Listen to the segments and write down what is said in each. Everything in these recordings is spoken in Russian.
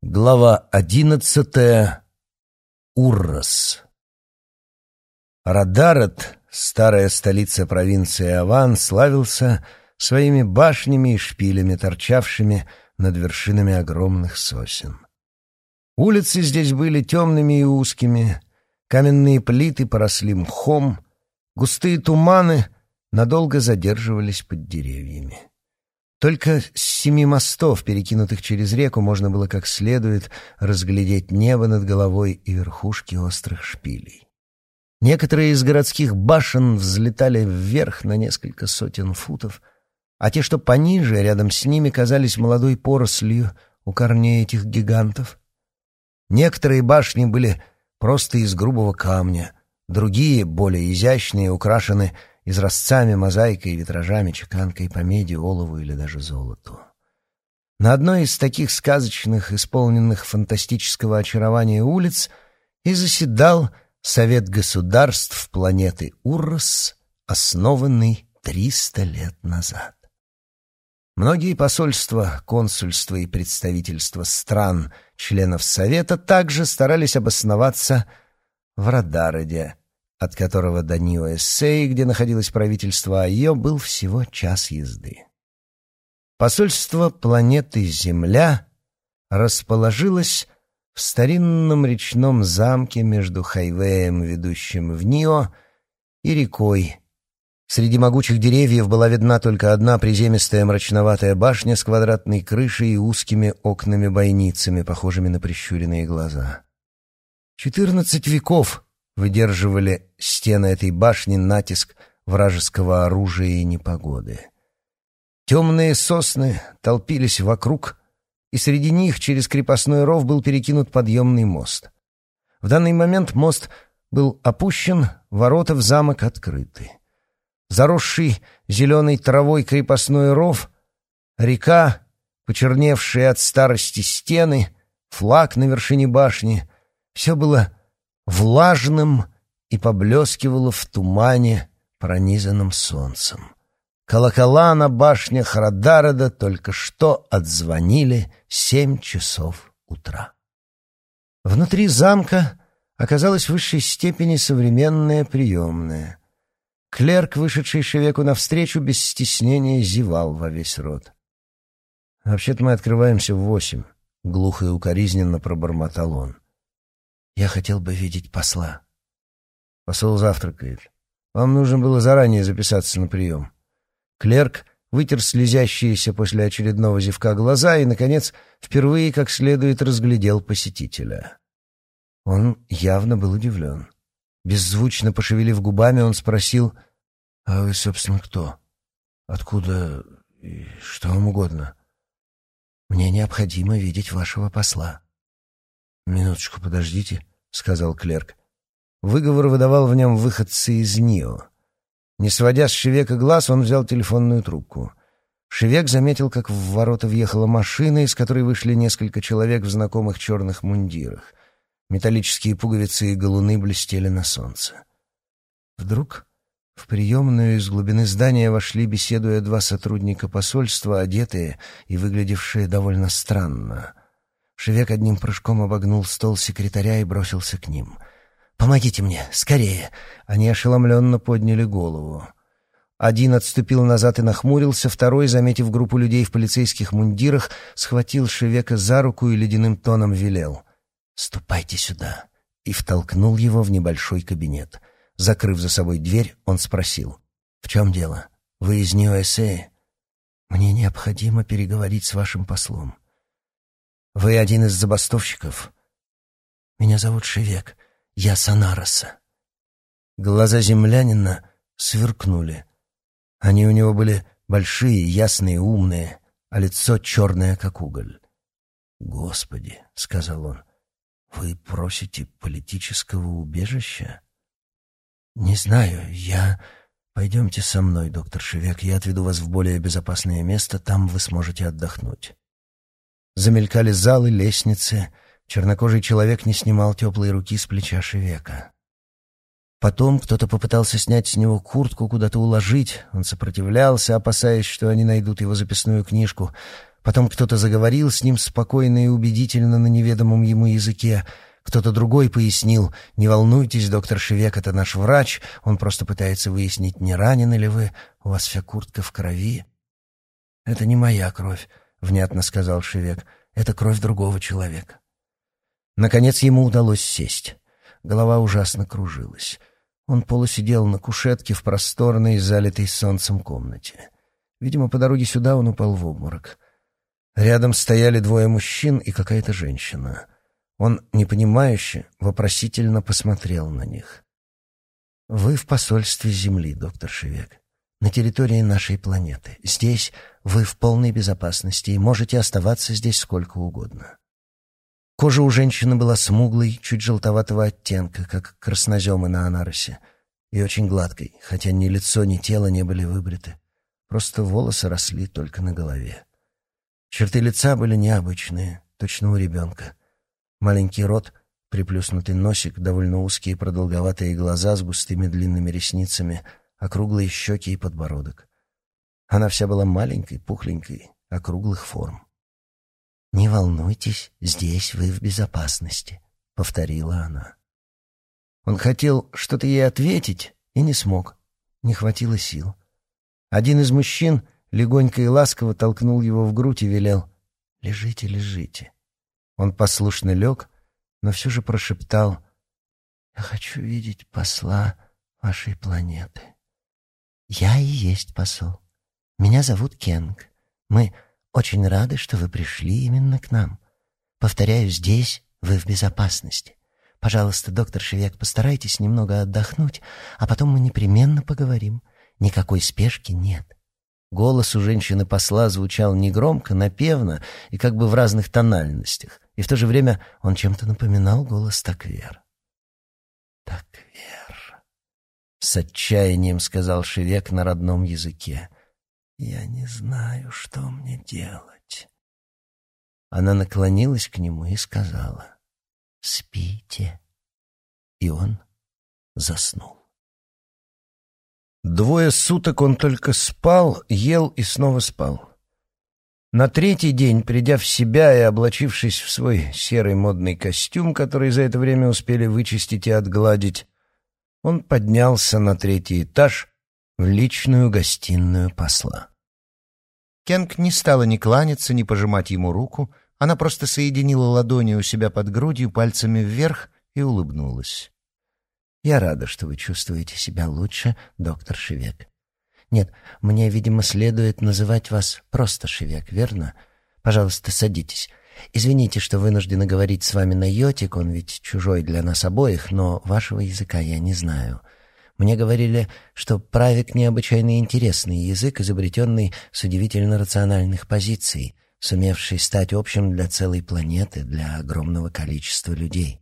Глава одиннадцатая. Уррос. Радарет, старая столица провинции Аван, славился своими башнями и шпилями, торчавшими над вершинами огромных сосен. Улицы здесь были темными и узкими, каменные плиты поросли мхом, густые туманы надолго задерживались под деревьями. Только с семи мостов, перекинутых через реку, можно было как следует разглядеть небо над головой и верхушки острых шпилей. Некоторые из городских башен взлетали вверх на несколько сотен футов, а те, что пониже, рядом с ними, казались молодой порослью у корней этих гигантов. Некоторые башни были просто из грубого камня, другие, более изящные, украшены изразцами, мозаикой, витражами, чеканкой по меди, олову или даже золоту. На одной из таких сказочных, исполненных фантастического очарования улиц и заседал Совет государств планеты Уррос, основанный 300 лет назад. Многие посольства, консульства и представительства стран, членов Совета, также старались обосноваться в Радароде, от которого до Нью-Эссей, где находилось правительство Айо, был всего час езды. Посольство планеты Земля расположилось в старинном речном замке между хайвеем, ведущим в Нио, и рекой. Среди могучих деревьев была видна только одна приземистая мрачноватая башня с квадратной крышей и узкими окнами-бойницами, похожими на прищуренные глаза. Четырнадцать веков выдерживали стены этой башни натиск вражеского оружия и непогоды. Темные сосны толпились вокруг, и среди них через крепостной ров был перекинут подъемный мост. В данный момент мост был опущен, ворота в замок открыты. Заросший зеленой травой крепостной ров, река, почерневшие от старости стены, флаг на вершине башни — все было влажным и поблескивало в тумане, пронизанном солнцем. Колокола на башнях Радарода только что отзвонили семь часов утра. Внутри замка оказалась в высшей степени современная приемная. Клерк, вышедший Шевеку навстречу, без стеснения зевал во весь рот. «Вообще-то мы открываемся в восемь», — глухо и укоризненно пробормотал он. Я хотел бы видеть посла. Посол завтракает. Вам нужно было заранее записаться на прием. Клерк вытер слезящиеся после очередного зевка глаза и, наконец, впервые как следует разглядел посетителя. Он явно был удивлен. Беззвучно пошевелив губами, он спросил, «А вы, собственно, кто? Откуда и что вам угодно?» «Мне необходимо видеть вашего посла». «Минуточку, подождите», — сказал клерк. Выговор выдавал в нем выходцы из НИО. Не сводя с Шевека глаз, он взял телефонную трубку. Шевек заметил, как в ворота въехала машина, из которой вышли несколько человек в знакомых черных мундирах. Металлические пуговицы и галуны блестели на солнце. Вдруг в приемную из глубины здания вошли, беседуя два сотрудника посольства, одетые и выглядевшие довольно странно. Шевек одним прыжком обогнул стол секретаря и бросился к ним. «Помогите мне, скорее!» Они ошеломленно подняли голову. Один отступил назад и нахмурился, второй, заметив группу людей в полицейских мундирах, схватил Шевека за руку и ледяным тоном велел. «Ступайте сюда!» и втолкнул его в небольшой кабинет. Закрыв за собой дверь, он спросил. «В чем дело? Вы из Нью-Эссея?» «Мне необходимо переговорить с вашим послом». Вы один из забастовщиков? Меня зовут Шевек. Я Санароса. Глаза землянина сверкнули. Они у него были большие, ясные, умные, а лицо черное, как уголь. «Господи», — сказал он, — «вы просите политического убежища?» «Не знаю, я...» «Пойдемте со мной, доктор Шевек, я отведу вас в более безопасное место, там вы сможете отдохнуть». Замелькали залы, лестницы. Чернокожий человек не снимал теплые руки с плеча Шевека. Потом кто-то попытался снять с него куртку, куда-то уложить. Он сопротивлялся, опасаясь, что они найдут его записную книжку. Потом кто-то заговорил с ним спокойно и убедительно на неведомом ему языке. Кто-то другой пояснил, «Не волнуйтесь, доктор Шевек, это наш врач, он просто пытается выяснить, не ранены ли вы, у вас вся куртка в крови». «Это не моя кровь», — внятно сказал Шевек, «это кровь другого человека». Наконец ему удалось сесть. Голова ужасно кружилась. Он полусидел на кушетке в просторной, залитой солнцем комнате. Видимо, по дороге сюда он упал в обморок. Рядом стояли двое мужчин и какая-то женщина. Он, непонимающе, вопросительно посмотрел на них. «Вы в посольстве Земли, доктор Шевек, на территории нашей планеты. Здесь вы в полной безопасности и можете оставаться здесь сколько угодно». Кожа у женщины была смуглой, чуть желтоватого оттенка, как красноземы на анаросе, и очень гладкой, хотя ни лицо, ни тело не были выбриты. Просто волосы росли только на голове. Черты лица были необычные, точно у ребенка. Маленький рот, приплюснутый носик, довольно узкие продолговатые глаза с густыми длинными ресницами, округлые щеки и подбородок. Она вся была маленькой, пухленькой, округлых форм. «Не волнуйтесь, здесь вы в безопасности», — повторила она. Он хотел что-то ей ответить и не смог. Не хватило сил. Один из мужчин легонько и ласково толкнул его в грудь и велел «Лежите, лежите». Он послушно лег, но все же прошептал «Я хочу видеть посла вашей планеты». «Я и есть посол. Меня зовут Кенг. Мы очень рады, что вы пришли именно к нам. Повторяю, здесь вы в безопасности. Пожалуйста, доктор Шевек, постарайтесь немного отдохнуть, а потом мы непременно поговорим. Никакой спешки нет. Голос у женщины-посла звучал негромко, напевно и как бы в разных тональностях, и в то же время он чем-то напоминал голос Таквер. «Таквер», — с отчаянием сказал Шевек на родном языке, — «я не знаю, что мне делать». Она наклонилась к нему и сказала, «Спите». И он заснул. Двое суток он только спал, ел и снова спал. На третий день, придя в себя и облачившись в свой серый модный костюм, который за это время успели вычистить и отгладить, он поднялся на третий этаж в личную гостиную посла. Кенг не стала ни кланяться, ни пожимать ему руку, она просто соединила ладони у себя под грудью пальцами вверх и улыбнулась. Я рада, что вы чувствуете себя лучше, доктор Шевек. Нет, мне, видимо, следует называть вас просто Шевек, верно? Пожалуйста, садитесь. Извините, что вынуждена говорить с вами на йотик, он ведь чужой для нас обоих, но вашего языка я не знаю. Мне говорили, что правик необычайно интересный язык, изобретенный с удивительно рациональных позиций, сумевший стать общим для целой планеты, для огромного количества людей.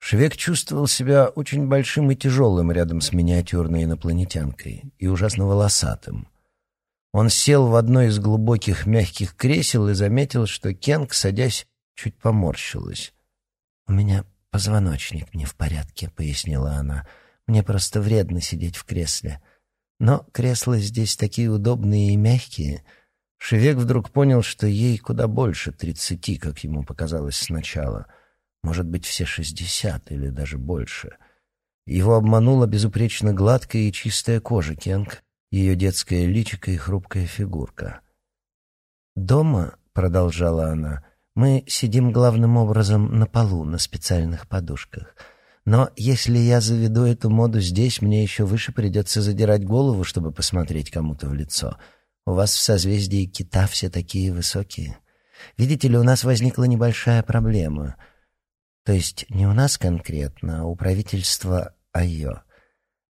Швек чувствовал себя очень большим и тяжелым рядом с миниатюрной инопланетянкой и ужасно волосатым. Он сел в одно из глубоких мягких кресел и заметил, что Кенг, садясь, чуть поморщилась. «У меня позвоночник не в порядке», — пояснила она. «Мне просто вредно сидеть в кресле. Но кресла здесь такие удобные и мягкие». Шевек вдруг понял, что ей куда больше тридцати, как ему показалось сначала — может быть, все шестьдесят или даже больше. Его обманула безупречно гладкая и чистая кожа Кенг, ее детская личико и хрупкая фигурка. «Дома», — продолжала она, — «мы сидим главным образом на полу, на специальных подушках. Но если я заведу эту моду здесь, мне еще выше придется задирать голову, чтобы посмотреть кому-то в лицо. У вас в созвездии кита все такие высокие. Видите ли, у нас возникла небольшая проблема — то есть не у нас конкретно, а у правительства Айо.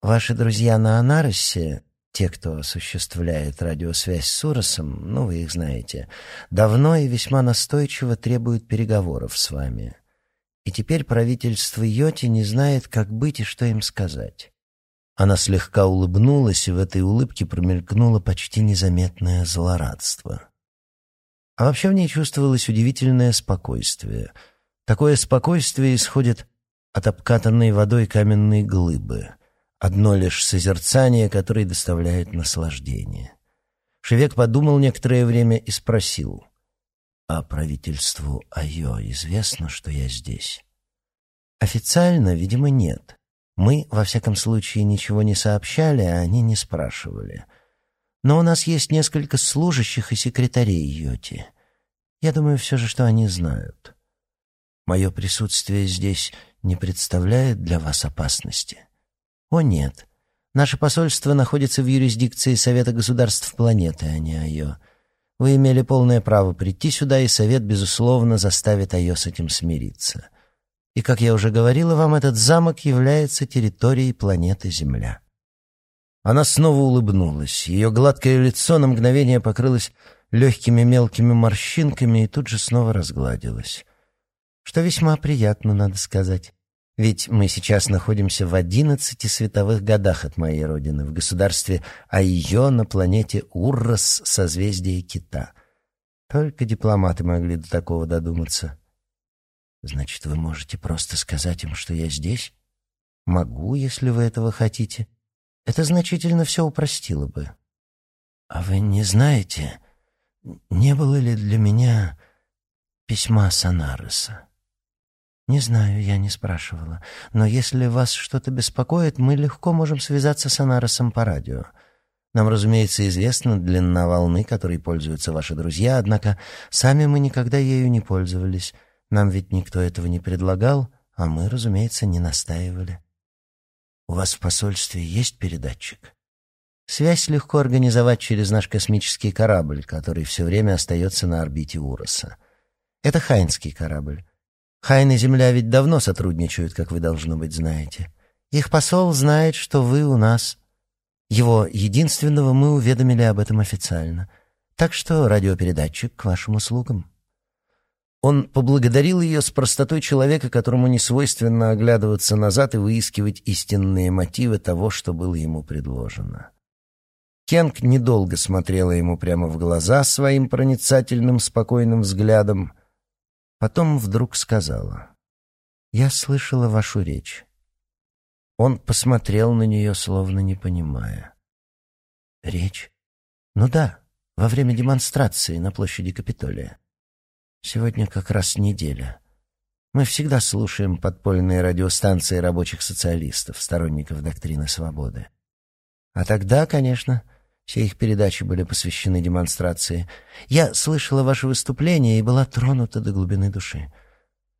Ваши друзья на Анаросе, те, кто осуществляет радиосвязь с Уросом, ну, вы их знаете, давно и весьма настойчиво требуют переговоров с вами. И теперь правительство Йоти не знает, как быть и что им сказать. Она слегка улыбнулась, и в этой улыбке промелькнуло почти незаметное злорадство. А вообще в ней чувствовалось удивительное спокойствие — Такое спокойствие исходит от обкатанной водой каменной глыбы. Одно лишь созерцание, которое доставляет наслаждение. Шевек подумал некоторое время и спросил. «А правительству Айо известно, что я здесь?» «Официально, видимо, нет. Мы, во всяком случае, ничего не сообщали, а они не спрашивали. Но у нас есть несколько служащих и секретарей Йоти. Я думаю все же, что они знают. Мое присутствие здесь не представляет для вас опасности?» «О, нет. Наше посольство находится в юрисдикции Совета государств планеты, а не Айо. Вы имели полное право прийти сюда, и Совет, безусловно, заставит Айо с этим смириться. И, как я уже говорила вам, этот замок является территорией планеты Земля». Она снова улыбнулась. Ее гладкое лицо на мгновение покрылось легкими мелкими морщинками и тут же снова разгладилось. Что весьма приятно, надо сказать. Ведь мы сейчас находимся в одиннадцати световых годах от моей родины, в государстве Айо на планете Уррос, созвездие Кита. Только дипломаты могли до такого додуматься. Значит, вы можете просто сказать им, что я здесь? Могу, если вы этого хотите. Это значительно все упростило бы. А вы не знаете, не было ли для меня письма Санареса? «Не знаю, я не спрашивала. Но если вас что-то беспокоит, мы легко можем связаться с Анаросом по радио. Нам, разумеется, известна длина волны, которой пользуются ваши друзья, однако сами мы никогда ею не пользовались. Нам ведь никто этого не предлагал, а мы, разумеется, не настаивали. У вас в посольстве есть передатчик?» Связь легко организовать через наш космический корабль, который все время остается на орбите Уроса. Это Хайнский корабль. Хайн и Земля ведь давно сотрудничают, как вы, должно быть, знаете. Их посол знает, что вы у нас. Его единственного мы уведомили об этом официально. Так что радиопередатчик к вашим услугам». Он поблагодарил ее с простотой человека, которому не свойственно оглядываться назад и выискивать истинные мотивы того, что было ему предложено. Кенг недолго смотрела ему прямо в глаза своим проницательным, спокойным взглядом — Потом вдруг сказала. «Я слышала вашу речь». Он посмотрел на нее, словно не понимая. «Речь? Ну да, во время демонстрации на площади Капитолия. Сегодня как раз неделя. Мы всегда слушаем подпольные радиостанции рабочих социалистов, сторонников доктрины свободы. А тогда, конечно, все их передачи были посвящены демонстрации. Я слышала ваше выступление и была тронута до глубины души.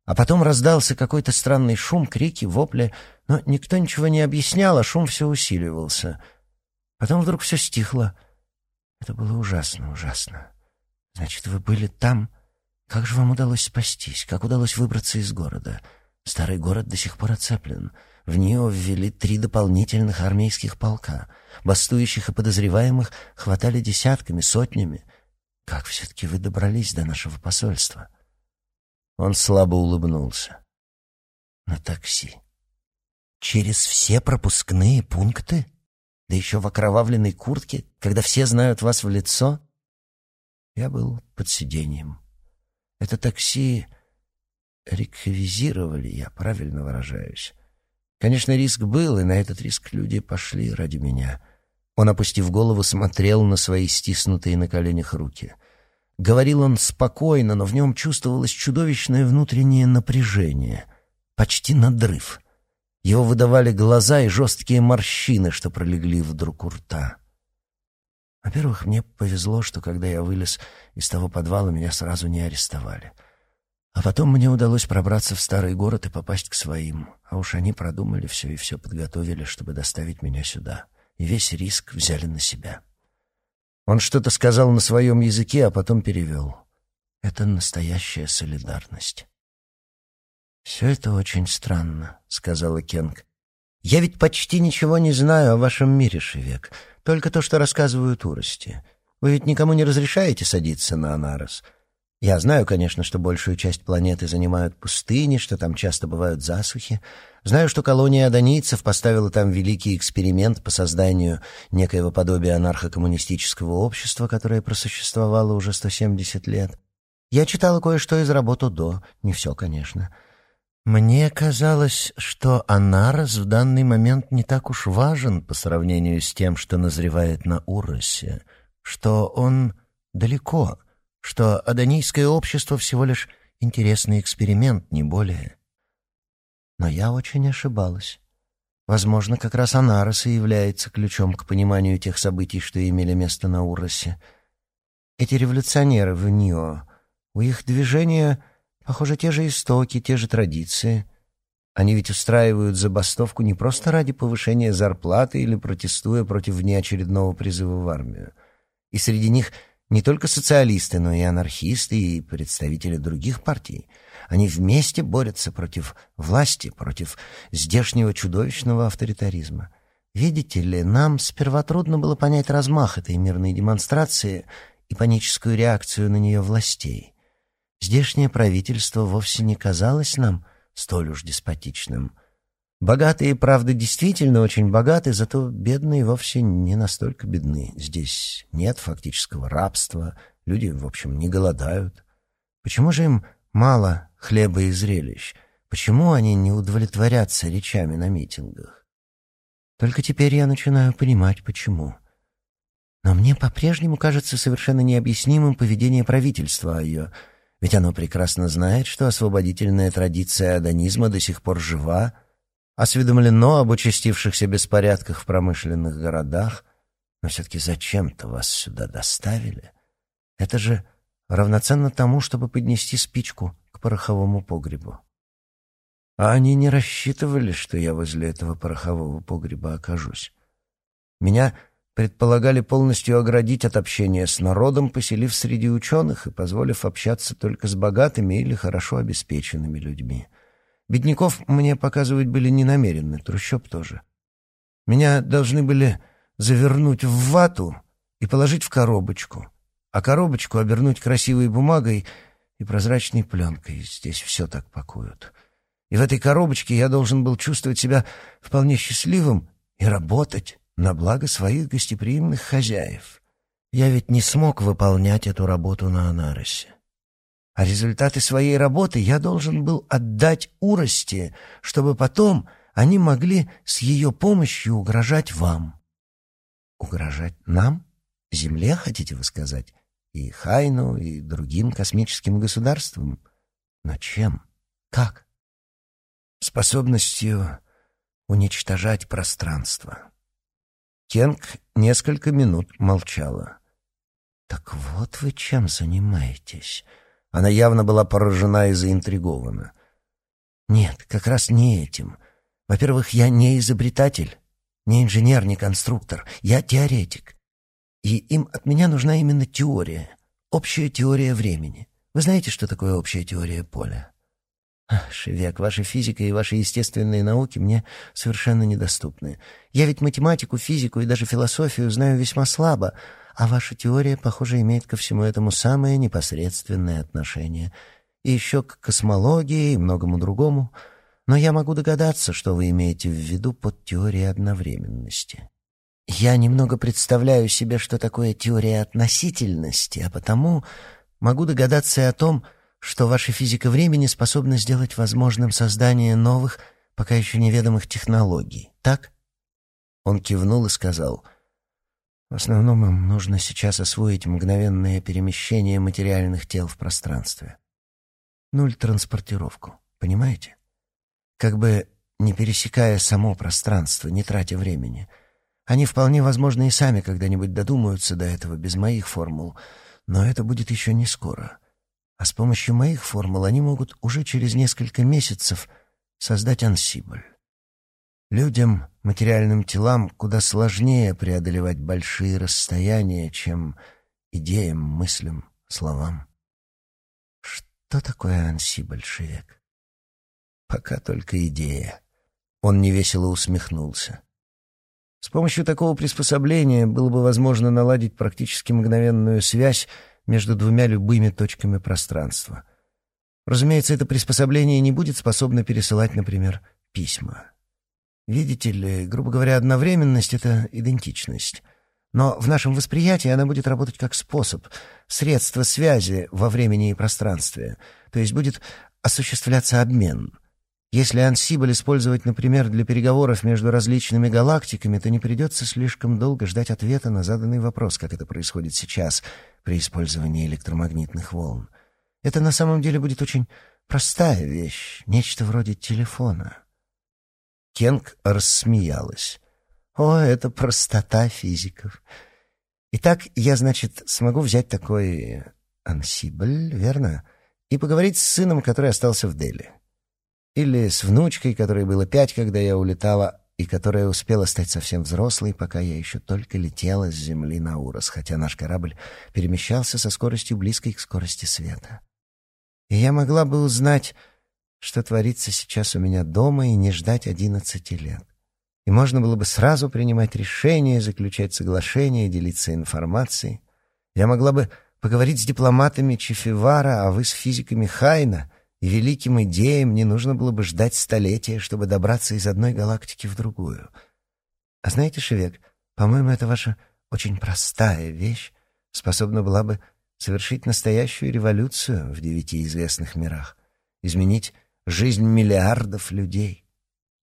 А потом раздался какой-то странный шум, крики, вопли, но никто ничего не объяснял, а шум все усиливался. Потом вдруг все стихло. Это было ужасно, ужасно. Значит, вы были там? Как же вам удалось спастись? Как удалось выбраться из города? Старый город до сих пор оцеплен. В нее ввели три дополнительных армейских полка. Бастующих и подозреваемых хватали десятками, сотнями. Как все-таки вы добрались до нашего посольства?» Он слабо улыбнулся. «На такси. Через все пропускные пункты? Да еще в окровавленной куртке, когда все знают вас в лицо?» Я был под сиденьем. Это такси реквизировали, я правильно выражаюсь. Конечно, риск был, и на этот риск люди пошли ради меня. Он, опустив голову, смотрел на свои стиснутые на коленях руки. Говорил он спокойно, но в нем чувствовалось чудовищное внутреннее напряжение, почти надрыв. Его выдавали глаза и жесткие морщины, что пролегли вдруг у рта. Во-первых, мне повезло, что когда я вылез из того подвала, меня сразу не арестовали — а потом мне удалось пробраться в старый город и попасть к своим. А уж они продумали все и все подготовили, чтобы доставить меня сюда. И весь риск взяли на себя. Он что-то сказал на своем языке, а потом перевел. Это настоящая солидарность. «Все это очень странно», — сказала Кенг. «Я ведь почти ничего не знаю о вашем мире, Шевек. Только то, что рассказывают урости. Вы ведь никому не разрешаете садиться на Анарос. Я знаю, конечно, что большую часть планеты занимают пустыни, что там часто бывают засухи. Знаю, что колония адонийцев поставила там великий эксперимент по созданию некоего подобия анархо-коммунистического общества, которое просуществовало уже 170 лет. Я читала кое-что из работы до, не все, конечно. Мне казалось, что Анарос в данный момент не так уж важен по сравнению с тем, что назревает на Уросе. что он далеко, что адонийское общество всего лишь интересный эксперимент, не более. Но я очень ошибалась. Возможно, как раз Анарос и является ключом к пониманию тех событий, что имели место на Уросе. Эти революционеры в Нио, у их движения, похоже, те же истоки, те же традиции. Они ведь устраивают забастовку не просто ради повышения зарплаты или протестуя против внеочередного призыва в армию. И среди них не только социалисты, но и анархисты и представители других партий. Они вместе борются против власти, против здешнего чудовищного авторитаризма. Видите ли, нам сперва трудно было понять размах этой мирной демонстрации и паническую реакцию на нее властей. Здешнее правительство вовсе не казалось нам столь уж деспотичным. Богатые, правда, действительно очень богаты, зато бедные вовсе не настолько бедны. Здесь нет фактического рабства, люди, в общем, не голодают. Почему же им мало хлеба и зрелищ? Почему они не удовлетворятся речами на митингах? Только теперь я начинаю понимать, почему. Но мне по-прежнему кажется совершенно необъяснимым поведение правительства ее, ведь оно прекрасно знает, что освободительная традиция адонизма до сих пор жива, осведомлено об участившихся беспорядках в промышленных городах, но все-таки зачем-то вас сюда доставили. Это же равноценно тому, чтобы поднести спичку к пороховому погребу. А они не рассчитывали, что я возле этого порохового погреба окажусь. Меня предполагали полностью оградить от общения с народом, поселив среди ученых и позволив общаться только с богатыми или хорошо обеспеченными людьми — Бедняков мне показывать были не намерены, трущоб тоже. Меня должны были завернуть в вату и положить в коробочку, а коробочку обернуть красивой бумагой и прозрачной пленкой. Здесь все так пакуют. И в этой коробочке я должен был чувствовать себя вполне счастливым и работать на благо своих гостеприимных хозяев. Я ведь не смог выполнять эту работу на Анаросе. А результаты своей работы я должен был отдать Урости, чтобы потом они могли с ее помощью угрожать вам. Угрожать нам? Земле, хотите вы сказать? И Хайну, и другим космическим государствам? Но чем? Как? Способностью уничтожать пространство. Кенг несколько минут молчала. «Так вот вы чем занимаетесь?» Она явно была поражена и заинтригована. «Нет, как раз не этим. Во-первых, я не изобретатель, не инженер, не конструктор. Я теоретик. И им от меня нужна именно теория, общая теория времени. Вы знаете, что такое общая теория поля?» «Шевек, ваша физика и ваши естественные науки мне совершенно недоступны. Я ведь математику, физику и даже философию знаю весьма слабо, а ваша теория, похоже, имеет ко всему этому самое непосредственное отношение. И еще к космологии и многому другому. Но я могу догадаться, что вы имеете в виду под теорией одновременности. Я немного представляю себе, что такое теория относительности, а потому могу догадаться и о том, что ваша физика времени способна сделать возможным создание новых, пока еще неведомых технологий. Так? Он кивнул и сказал — в основном им нужно сейчас освоить мгновенное перемещение материальных тел в пространстве. Нуль транспортировку, понимаете? Как бы не пересекая само пространство, не тратя времени. Они вполне возможно и сами когда-нибудь додумаются до этого без моих формул, но это будет еще не скоро. А с помощью моих формул они могут уже через несколько месяцев создать ансибль. Людям, материальным телам, куда сложнее преодолевать большие расстояния, чем идеям, мыслям, словам. Что такое анси, большевик? Пока только идея. Он невесело усмехнулся. С помощью такого приспособления было бы возможно наладить практически мгновенную связь между двумя любыми точками пространства. Разумеется, это приспособление не будет способно пересылать, например, письма. Видите ли, грубо говоря, одновременность — это идентичность. Но в нашем восприятии она будет работать как способ, средство связи во времени и пространстве. То есть будет осуществляться обмен. Если ансибль использовать, например, для переговоров между различными галактиками, то не придется слишком долго ждать ответа на заданный вопрос, как это происходит сейчас при использовании электромагнитных волн. Это на самом деле будет очень простая вещь, нечто вроде телефона. Кенг рассмеялась. «О, это простота физиков. Итак, я, значит, смогу взять такой ансибль, верно? И поговорить с сыном, который остался в Дели. Или с внучкой, которой было пять, когда я улетала, и которая успела стать совсем взрослой, пока я еще только летела с Земли на Урос, хотя наш корабль перемещался со скоростью близкой к скорости света. И я могла бы узнать, что творится сейчас у меня дома, и не ждать одиннадцати лет. И можно было бы сразу принимать решения, заключать соглашения, делиться информацией. Я могла бы поговорить с дипломатами Чефивара, а вы с физиками Хайна — и великим идеям не нужно было бы ждать столетия, чтобы добраться из одной галактики в другую. А знаете, Шевек, по-моему, это ваша очень простая вещь способна была бы совершить настоящую революцию в девяти известных мирах, изменить жизнь миллиардов людей.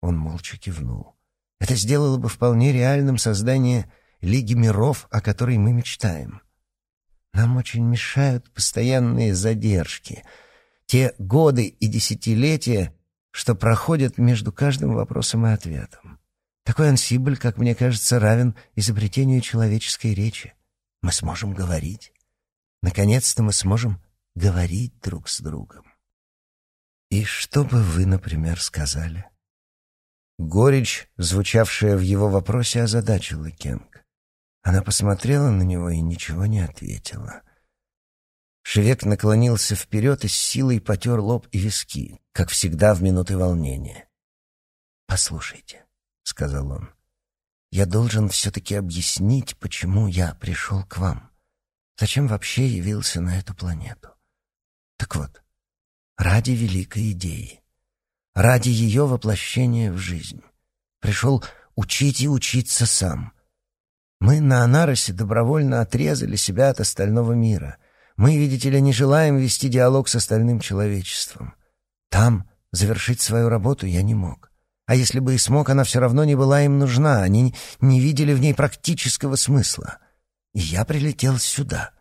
Он молча кивнул. Это сделало бы вполне реальным создание Лиги миров, о которой мы мечтаем. Нам очень мешают постоянные задержки — те годы и десятилетия, что проходят между каждым вопросом и ответом. Такой ансибль, как мне кажется, равен изобретению человеческой речи. Мы сможем говорить. Наконец-то мы сможем говорить друг с другом. И что бы вы, например, сказали? Горечь, звучавшая в его вопросе, озадачила Кенг. Она посмотрела на него и ничего не ответила — Шевек наклонился вперед и с силой потер лоб и виски, как всегда в минуты волнения. «Послушайте», — сказал он, — «я должен все-таки объяснить, почему я пришел к вам. Зачем вообще явился на эту планету? Так вот, ради великой идеи, ради ее воплощения в жизнь. Пришел учить и учиться сам. Мы на Анаросе добровольно отрезали себя от остального мира — мы, видите ли, не желаем вести диалог с остальным человечеством. Там завершить свою работу я не мог. А если бы и смог, она все равно не была им нужна, они не видели в ней практического смысла. И я прилетел сюда.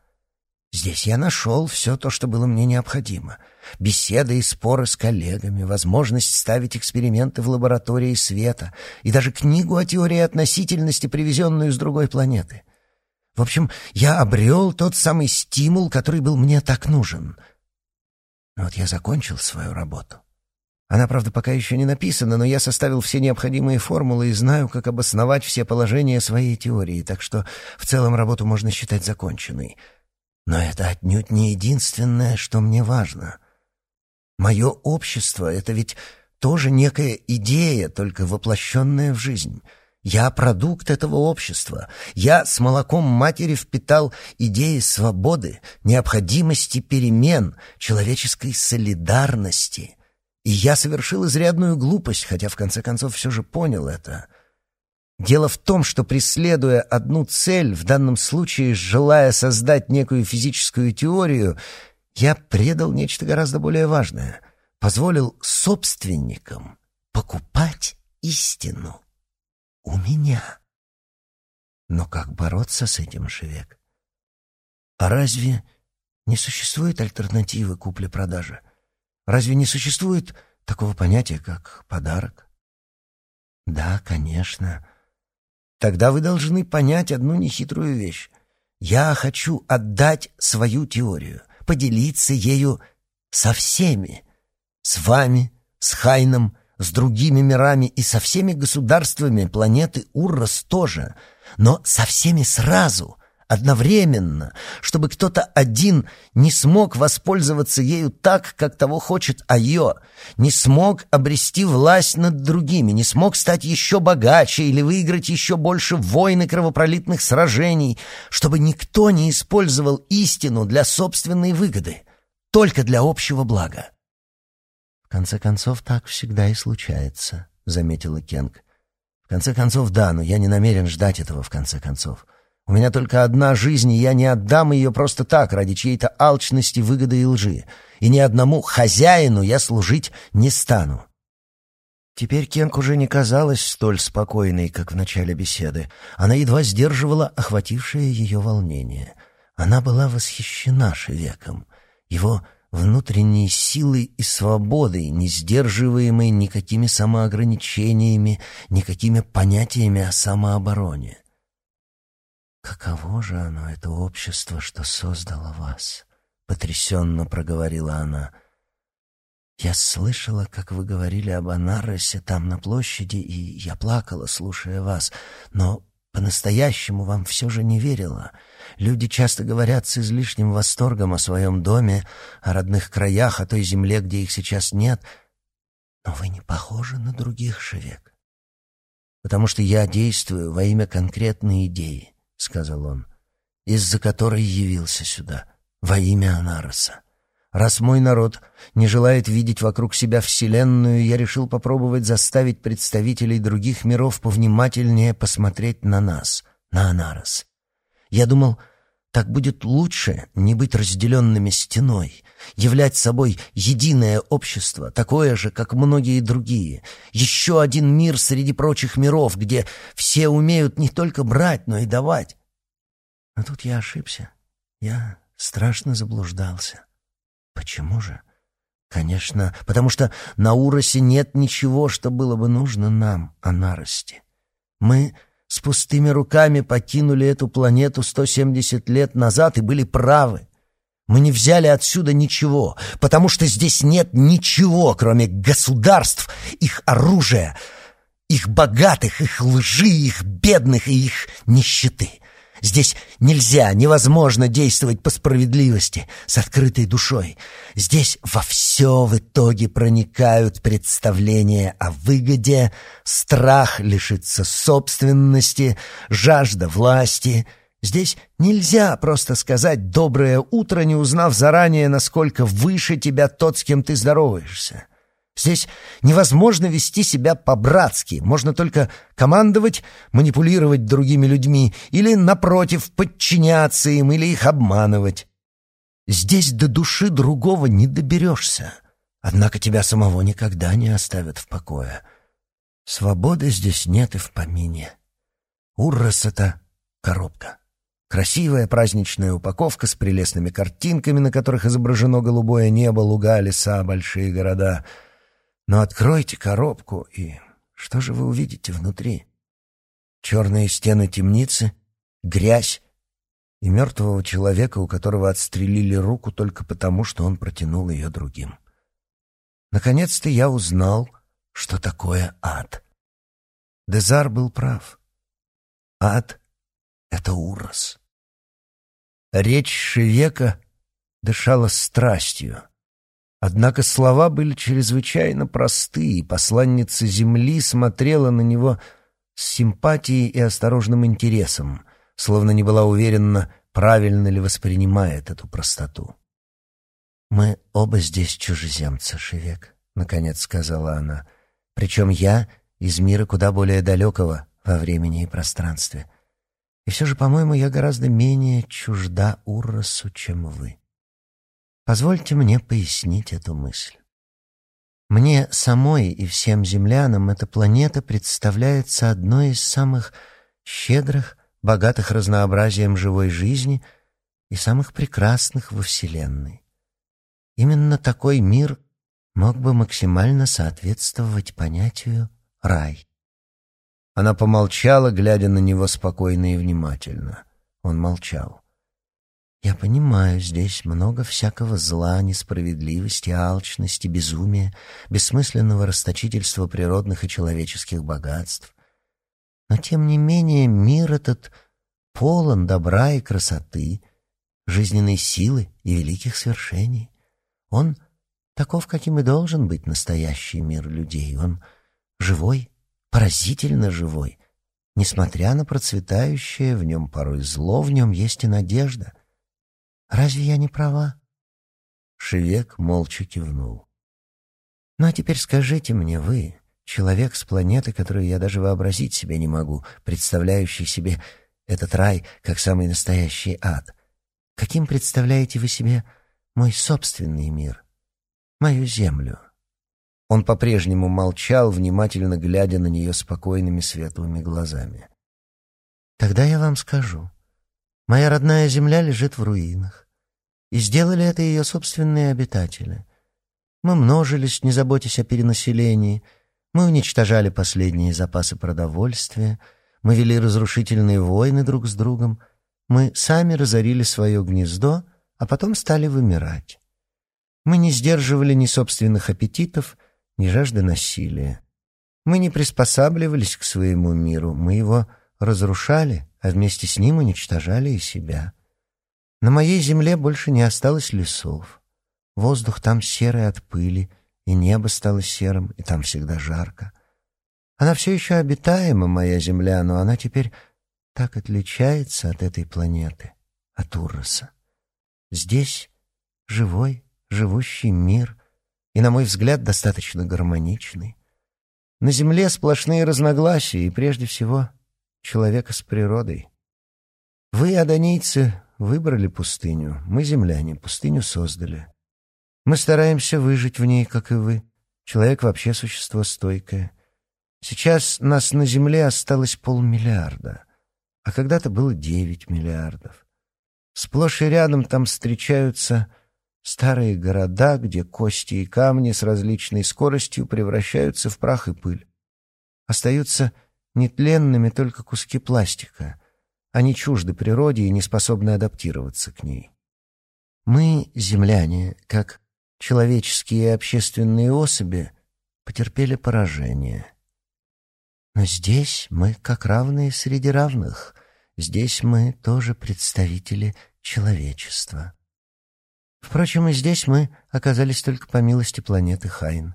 Здесь я нашел все то, что было мне необходимо. Беседы и споры с коллегами, возможность ставить эксперименты в лаборатории света и даже книгу о теории относительности, привезенную с другой планеты — в общем, я обрел тот самый стимул, который был мне так нужен. Вот я закончил свою работу. Она, правда, пока еще не написана, но я составил все необходимые формулы и знаю, как обосновать все положения своей теории, так что в целом работу можно считать законченной. Но это отнюдь не единственное, что мне важно. Мое общество — это ведь тоже некая идея, только воплощенная в жизнь — я продукт этого общества. Я с молоком матери впитал идеи свободы, необходимости перемен, человеческой солидарности. И я совершил изрядную глупость, хотя в конце концов все же понял это. Дело в том, что преследуя одну цель, в данном случае желая создать некую физическую теорию, я предал нечто гораздо более важное. Позволил собственникам покупать истину у меня. Но как бороться с этим, Шевек? А разве не существует альтернативы купле-продаже? Разве не существует такого понятия, как подарок? Да, конечно. Тогда вы должны понять одну нехитрую вещь. Я хочу отдать свою теорию, поделиться ею со всеми. С вами, с Хайном, с другими мирами и со всеми государствами планеты Уррос тоже, но со всеми сразу, одновременно, чтобы кто-то один не смог воспользоваться ею так, как того хочет Айо, не смог обрести власть над другими, не смог стать еще богаче или выиграть еще больше войн и кровопролитных сражений, чтобы никто не использовал истину для собственной выгоды, только для общего блага конце концов, так всегда и случается», — заметила Кенг. «В конце концов, да, но я не намерен ждать этого в конце концов. У меня только одна жизнь, и я не отдам ее просто так, ради чьей-то алчности, выгоды и лжи. И ни одному хозяину я служить не стану». Теперь Кенк уже не казалась столь спокойной, как в начале беседы. Она едва сдерживала охватившее ее волнение. Она была восхищена Шевеком, его внутренней силой и свободой, не сдерживаемой никакими самоограничениями, никакими понятиями о самообороне. «Каково же оно, это общество, что создало вас?» — потрясенно проговорила она. «Я слышала, как вы говорили об Анаросе там на площади, и я плакала, слушая вас, но по-настоящему вам все же не верила. Люди часто говорят с излишним восторгом о своем доме, о родных краях, о той земле, где их сейчас нет. Но вы не похожи на других шевек. Потому что я действую во имя конкретной идеи сказал он, — «из-за которой явился сюда, во имя Анароса. Раз мой народ не желает видеть вокруг себя Вселенную, я решил попробовать заставить представителей других миров повнимательнее посмотреть на нас, на Анарос. Я думал, так будет лучше не быть разделенными стеной, являть собой единое общество, такое же, как многие другие, еще один мир среди прочих миров, где все умеют не только брать, но и давать. А тут я ошибся. Я страшно заблуждался. Почему же? Конечно, потому что на Уросе нет ничего, что было бы нужно нам, о нарости. Мы с пустыми руками покинули эту планету 170 лет назад и были правы. Мы не взяли отсюда ничего, потому что здесь нет ничего, кроме государств, их оружия, их богатых, их лжи, их бедных и их нищеты. Здесь нельзя, невозможно действовать по справедливости, с открытой душой. Здесь во все в итоге проникают представления о выгоде, страх лишиться собственности, жажда власти. Здесь нельзя просто сказать «доброе утро», не узнав заранее, насколько выше тебя тот, с кем ты здороваешься. Здесь невозможно вести себя по-братски, можно только командовать, манипулировать другими людьми или, напротив, подчиняться им или их обманывать. Здесь до души другого не доберешься, однако тебя самого никогда не оставят в покое. Свободы здесь нет и в помине. Уррос — это коробка. Красивая праздничная упаковка с прелестными картинками, на которых изображено голубое небо, луга, леса, большие города — но откройте коробку, и что же вы увидите внутри? Черные стены темницы, грязь и мертвого человека, у которого отстрелили руку только потому, что он протянул ее другим. Наконец-то я узнал, что такое ад. Дезар был прав. Ад — это ужас. Речь Шевека дышала страстью. Однако слова были чрезвычайно просты, и посланница Земли смотрела на него с симпатией и осторожным интересом, словно не была уверена, правильно ли воспринимает эту простоту. «Мы оба здесь чужеземцы, Шевек», — наконец сказала она. «Причем я из мира куда более далекого во времени и пространстве. И все же, по-моему, я гораздо менее чужда Урросу, чем вы». Позвольте мне пояснить эту мысль. Мне самой и всем землянам эта планета представляется одной из самых щедрых, богатых разнообразием живой жизни и самых прекрасных во Вселенной. Именно такой мир мог бы максимально соответствовать понятию «рай». Она помолчала, глядя на него спокойно и внимательно. Он молчал. Я понимаю, здесь много всякого зла, несправедливости, алчности, безумия, бессмысленного расточительства природных и человеческих богатств. Но, тем не менее, мир этот полон добра и красоты, жизненной силы и великих свершений. Он таков, каким и должен быть настоящий мир людей. Он живой, поразительно живой. Несмотря на процветающее в нем порой зло, в нем есть и надежда — Разве я не права?» Шевек молча кивнул. «Ну а теперь скажите мне вы, человек с планеты, которую я даже вообразить себе не могу, представляющий себе этот рай как самый настоящий ад, каким представляете вы себе мой собственный мир, мою землю?» Он по-прежнему молчал, внимательно глядя на нее спокойными светлыми глазами. «Тогда я вам скажу. Моя родная земля лежит в руинах. И сделали это ее собственные обитатели. Мы множились, не заботясь о перенаселении. Мы уничтожали последние запасы продовольствия. Мы вели разрушительные войны друг с другом. Мы сами разорили свое гнездо, а потом стали вымирать. Мы не сдерживали ни собственных аппетитов, ни жажды насилия. Мы не приспосабливались к своему миру, мы его разрушали, а вместе с ним уничтожали и себя. На моей земле больше не осталось лесов. Воздух там серый от пыли, и небо стало серым, и там всегда жарко. Она все еще обитаема, моя земля, но она теперь так отличается от этой планеты, от Урроса. Здесь живой, живущий мир, и, на мой взгляд, достаточно гармоничный. На Земле сплошные разногласия, и прежде всего человека с природой. Вы, адонийцы, выбрали пустыню, мы, земляне, пустыню создали. Мы стараемся выжить в ней, как и вы. Человек вообще существо стойкое. Сейчас нас на Земле осталось полмиллиарда, а когда-то было девять миллиардов. Сплошь и рядом там встречаются Старые города, где кости и камни с различной скоростью превращаются в прах и пыль. Остаются нетленными только куски пластика. Они чужды природе и не способны адаптироваться к ней. Мы, земляне, как человеческие общественные особи, потерпели поражение. Но здесь мы как равные среди равных. Здесь мы тоже представители человечества. Впрочем, и здесь мы оказались только по милости планеты Хайн.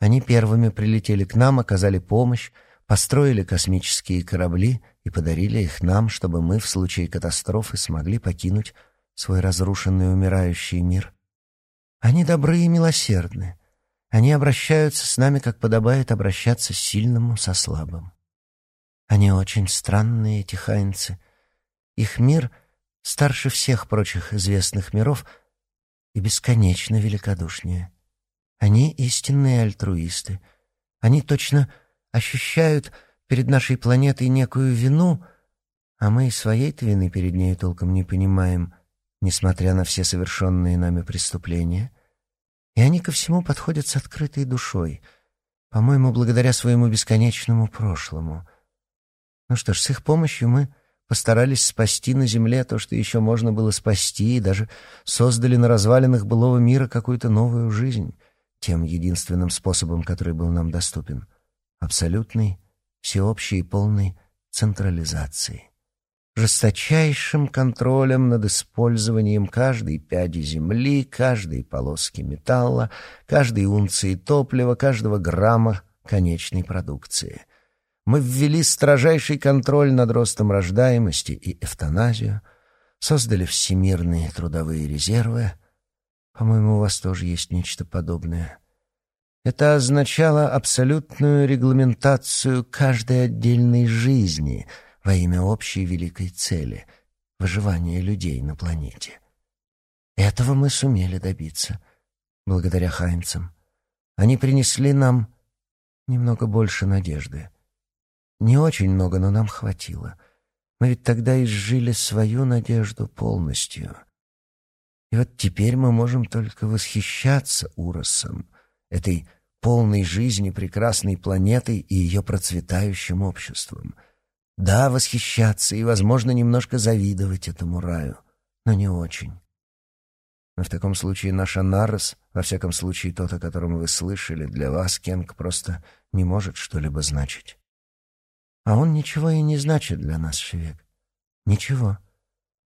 Они первыми прилетели к нам, оказали помощь, построили космические корабли и подарили их нам, чтобы мы в случае катастрофы смогли покинуть свой разрушенный умирающий мир. Они добры и милосердны. Они обращаются с нами, как подобает обращаться сильному со слабым. Они очень странные, эти хайнцы. Их мир старше всех прочих известных миров — и бесконечно великодушнее. Они истинные альтруисты. Они точно ощущают перед нашей планетой некую вину, а мы и своей-то вины перед ней толком не понимаем, несмотря на все совершенные нами преступления. И они ко всему подходят с открытой душой, по-моему, благодаря своему бесконечному прошлому. Ну что ж, с их помощью мы постарались спасти на земле то, что еще можно было спасти, и даже создали на развалинах былого мира какую-то новую жизнь, тем единственным способом, который был нам доступен — абсолютной, всеобщей и полной централизации, жесточайшим контролем над использованием каждой пяди земли, каждой полоски металла, каждой унции топлива, каждого грамма конечной продукции — мы ввели строжайший контроль над ростом рождаемости и эвтаназию, создали всемирные трудовые резервы. По-моему, у вас тоже есть нечто подобное. Это означало абсолютную регламентацию каждой отдельной жизни во имя общей великой цели — выживания людей на планете. Этого мы сумели добиться, благодаря Хайнцам. Они принесли нам немного больше надежды. Не очень много, но нам хватило. Мы ведь тогда изжили свою надежду полностью. И вот теперь мы можем только восхищаться Уросом, этой полной жизни прекрасной планетой и ее процветающим обществом. Да, восхищаться и, возможно, немножко завидовать этому раю, но не очень. Но в таком случае наш Анарос, во всяком случае тот, о котором вы слышали, для вас, Кенг, просто не может что-либо значить. А он ничего и не значит для нас, Шевек. Ничего.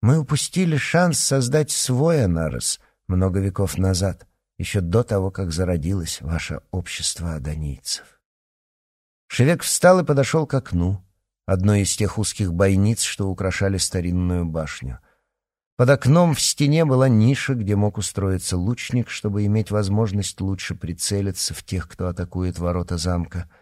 Мы упустили шанс создать свой Анарос много веков назад, еще до того, как зародилось ваше общество адонийцев. Шевек встал и подошел к окну, одной из тех узких бойниц, что украшали старинную башню. Под окном в стене была ниша, где мог устроиться лучник, чтобы иметь возможность лучше прицелиться в тех, кто атакует ворота замка —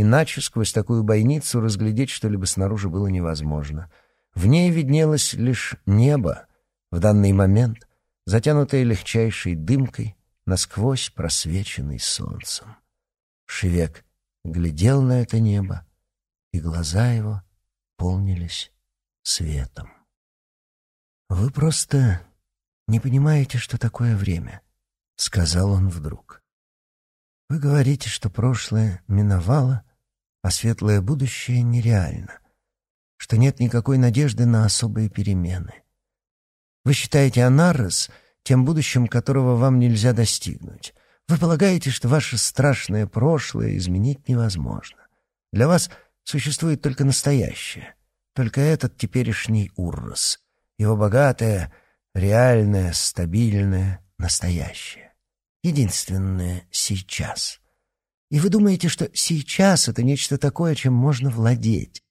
Иначе сквозь такую бойницу разглядеть что-либо снаружи было невозможно. В ней виднелось лишь небо, в данный момент, затянутое легчайшей дымкой насквозь просвеченный солнцем. Шевек глядел на это небо, и глаза его полнились светом. «Вы просто не понимаете, что такое время», — сказал он вдруг. «Вы говорите, что прошлое миновало, а светлое будущее нереально, что нет никакой надежды на особые перемены. Вы считаете Анаррес тем будущим, которого вам нельзя достигнуть. Вы полагаете, что ваше страшное прошлое изменить невозможно. Для вас существует только настоящее, только этот теперешний Уррос, его богатое, реальное, стабильное, настоящее. Единственное сейчас. И вы думаете, что сейчас — это нечто такое, чем можно владеть.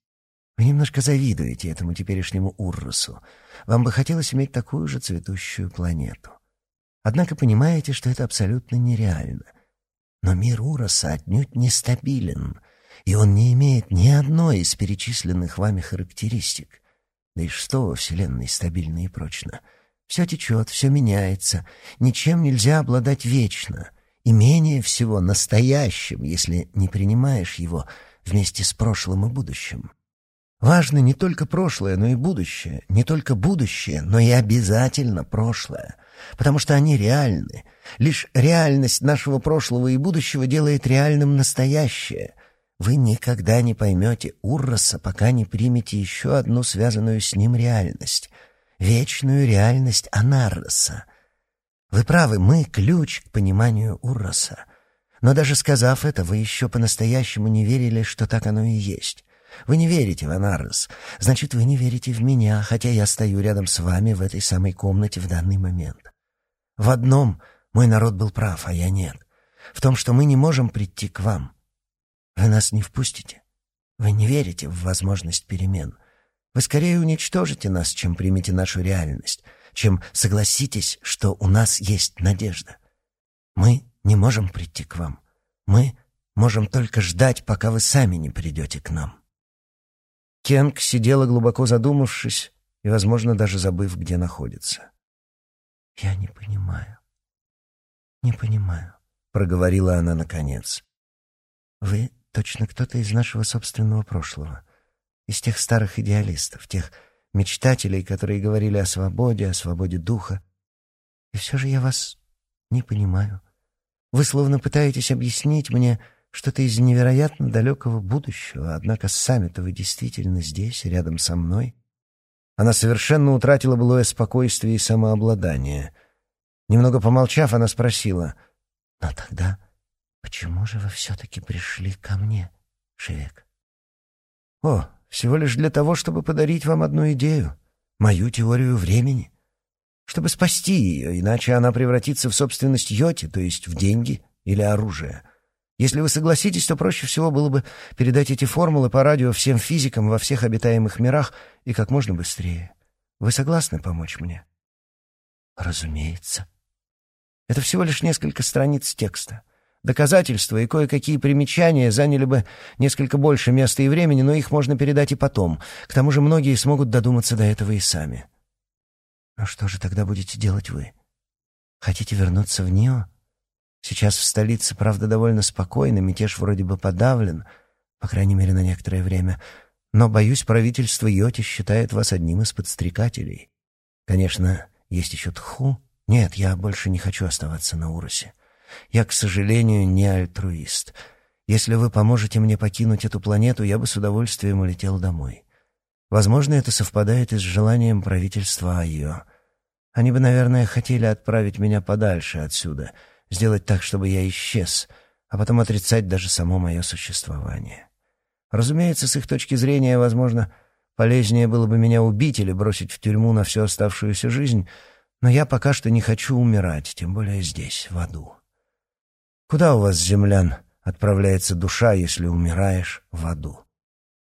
Вы немножко завидуете этому теперешнему Урросу. Вам бы хотелось иметь такую же цветущую планету. Однако понимаете, что это абсолютно нереально. Но мир Уроса отнюдь нестабилен, и он не имеет ни одной из перечисленных вами характеристик. Да и что во Вселенной стабильно и прочно? Все течет, все меняется, ничем нельзя обладать вечно, и менее всего настоящим, если не принимаешь его вместе с прошлым и будущим. Важно не только прошлое, но и будущее. Не только будущее, но и обязательно прошлое. Потому что они реальны. Лишь реальность нашего прошлого и будущего делает реальным настоящее. Вы никогда не поймете Урроса, пока не примете еще одну связанную с ним реальность. Вечную реальность Анарроса. Вы правы, мы — ключ к пониманию Урроса. Но даже сказав это, вы еще по-настоящему не верили, что так оно и есть. Вы не верите в Анаррес. Значит, вы не верите в меня, хотя я стою рядом с вами в этой самой комнате в данный момент. В одном мой народ был прав, а я нет. В том, что мы не можем прийти к вам. Вы нас не впустите. Вы не верите в возможность перемен. Вы скорее уничтожите нас, чем примете нашу реальность, чем согласитесь, что у нас есть надежда. Мы не можем прийти к вам. Мы можем только ждать, пока вы сами не придете к нам. Кенг сидела глубоко задумавшись и, возможно, даже забыв, где находится. «Я не понимаю, не понимаю», — проговорила она наконец. «Вы точно кто-то из нашего собственного прошлого, из тех старых идеалистов, тех мечтателей, которые говорили о свободе, о свободе духа. И все же я вас не понимаю. Вы словно пытаетесь объяснить мне, что-то из невероятно далекого будущего, однако сами-то вы действительно здесь, рядом со мной. Она совершенно утратила былое спокойствие и самообладание. Немного помолчав, она спросила, «Но тогда почему же вы все-таки пришли ко мне, Шевек?» «О, всего лишь для того, чтобы подарить вам одну идею, мою теорию времени, чтобы спасти ее, иначе она превратится в собственность Йоти, то есть в деньги или оружие». Если вы согласитесь, то проще всего было бы передать эти формулы по радио всем физикам во всех обитаемых мирах и как можно быстрее. Вы согласны помочь мне? Разумеется. Это всего лишь несколько страниц текста. Доказательства и кое-какие примечания заняли бы несколько больше места и времени, но их можно передать и потом. К тому же многие смогут додуматься до этого и сами. Но что же тогда будете делать вы? Хотите вернуться в Нио? Сейчас в столице, правда, довольно спокойно, мятеж вроде бы подавлен, по крайней мере, на некоторое время. Но, боюсь, правительство Йоти считает вас одним из подстрекателей. Конечно, есть еще Тху. Нет, я больше не хочу оставаться на Уросе. Я, к сожалению, не альтруист. Если вы поможете мне покинуть эту планету, я бы с удовольствием улетел домой. Возможно, это совпадает и с желанием правительства Айо. Они бы, наверное, хотели отправить меня подальше отсюда — сделать так, чтобы я исчез, а потом отрицать даже само мое существование. Разумеется, с их точки зрения, возможно, полезнее было бы меня убить или бросить в тюрьму на всю оставшуюся жизнь, но я пока что не хочу умирать, тем более здесь, в аду. Куда у вас, землян, отправляется душа, если умираешь в аду?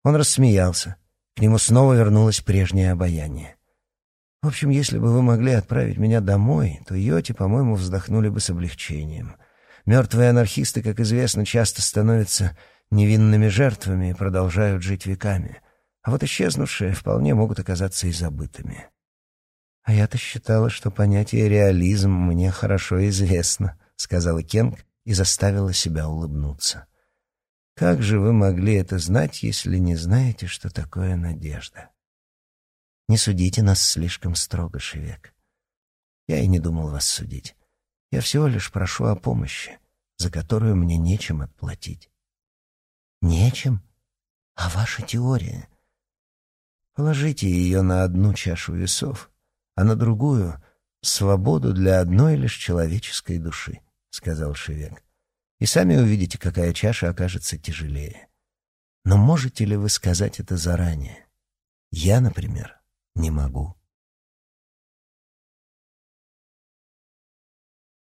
Он рассмеялся. К нему снова вернулось прежнее обаяние. В общем, если бы вы могли отправить меня домой, то Йоти, по-моему, вздохнули бы с облегчением. Мертвые анархисты, как известно, часто становятся невинными жертвами и продолжают жить веками. А вот исчезнувшие вполне могут оказаться и забытыми. А я-то считала, что понятие «реализм» мне хорошо известно, — сказала Кенг и заставила себя улыбнуться. Как же вы могли это знать, если не знаете, что такое надежда? Не судите нас слишком строго, Шевек. Я и не думал вас судить. Я всего лишь прошу о помощи, за которую мне нечем отплатить. Нечем? А ваша теория? Положите ее на одну чашу весов, а на другую — свободу для одной лишь человеческой души, — сказал Шевек. И сами увидите, какая чаша окажется тяжелее. Но можете ли вы сказать это заранее? Я, например, не могу.